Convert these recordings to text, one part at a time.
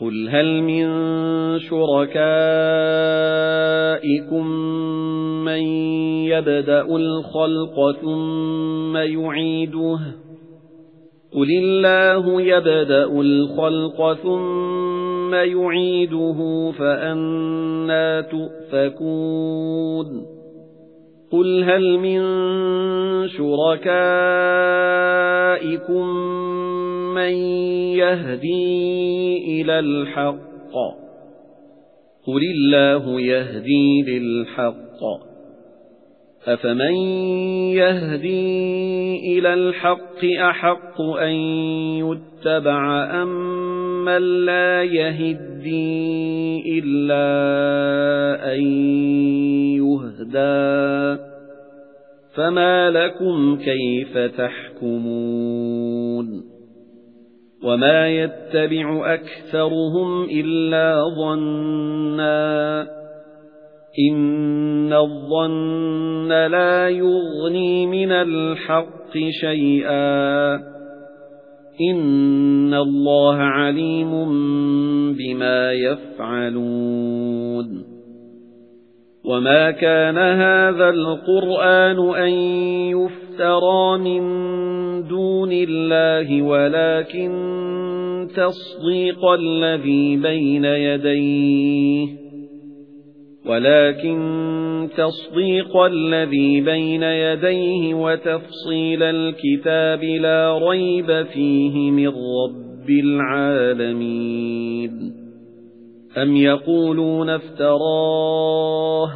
قُلْ هَلْ مِن شُرَكَائِكُم مَّن يَبْدَأُ الْخَلْقَ ثُمَّ يُعِيدُهُ قُلِ اللَّهُ يَبْدَأُ الْخَلْقَ ثُمَّ يُعِيدُهُ فَأَنَّىٰ تُؤْفَكُونَ قُلْ هَلْ مِن شُرَكَائِكُم مَّن يَهْدِي إِلَى الْحَقِّ قُلِ اللَّهُ يَهْدِي لِلْحَقِّ أَفَمَن يَهْدِي إِلَى الْحَقِّ أَحَقُّ أَن يُتَّبَعَ أَمَّن لَّا يَهِدِّي إِلَّا أَن يُهْدَىٰ فَمَا لَكُمْ كَيْفَ تَحْكُمُونَ وَمَا يَتَّبِعُ أَكْثَرُهُمْ إِلَّا ظَنًّا إِنَّ الظَّنَّ لَا يُغْنِي مِنَ الْحَقِّ شَيْئًا إِنَّ اللَّهَ عَلِيمٌ بِمَا يَفْعَلُونَ وَمَا كَانَ هَذَا الْقُرْآنُ أَن يُفْتَرَىٰ مِن دُونِ اللَّهِ وَلَكِن تَصْدِيقَ الَّذِي بَيْنَ يَدَيْهِ وَلَكِن تَصْدِيقَ الَّذِي بَيْنَ يَدَيْهِ وَتَفْصِيلَ الْكِتَابِ لَا رَيْبَ فِيهِ مِن رَّبِّ الْعَالَمِينَ أَمْ يَقُولُونَ افْتَرَاهُ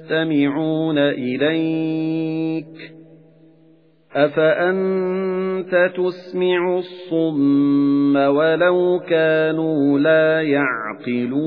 يَسْتَمِعُونَ إِلَيْكَ. أَفَأَنتَ تُسْمِعُ الصُّمَّ وَلَوْ كَانُوا لَا يَعْقِلُونَ؟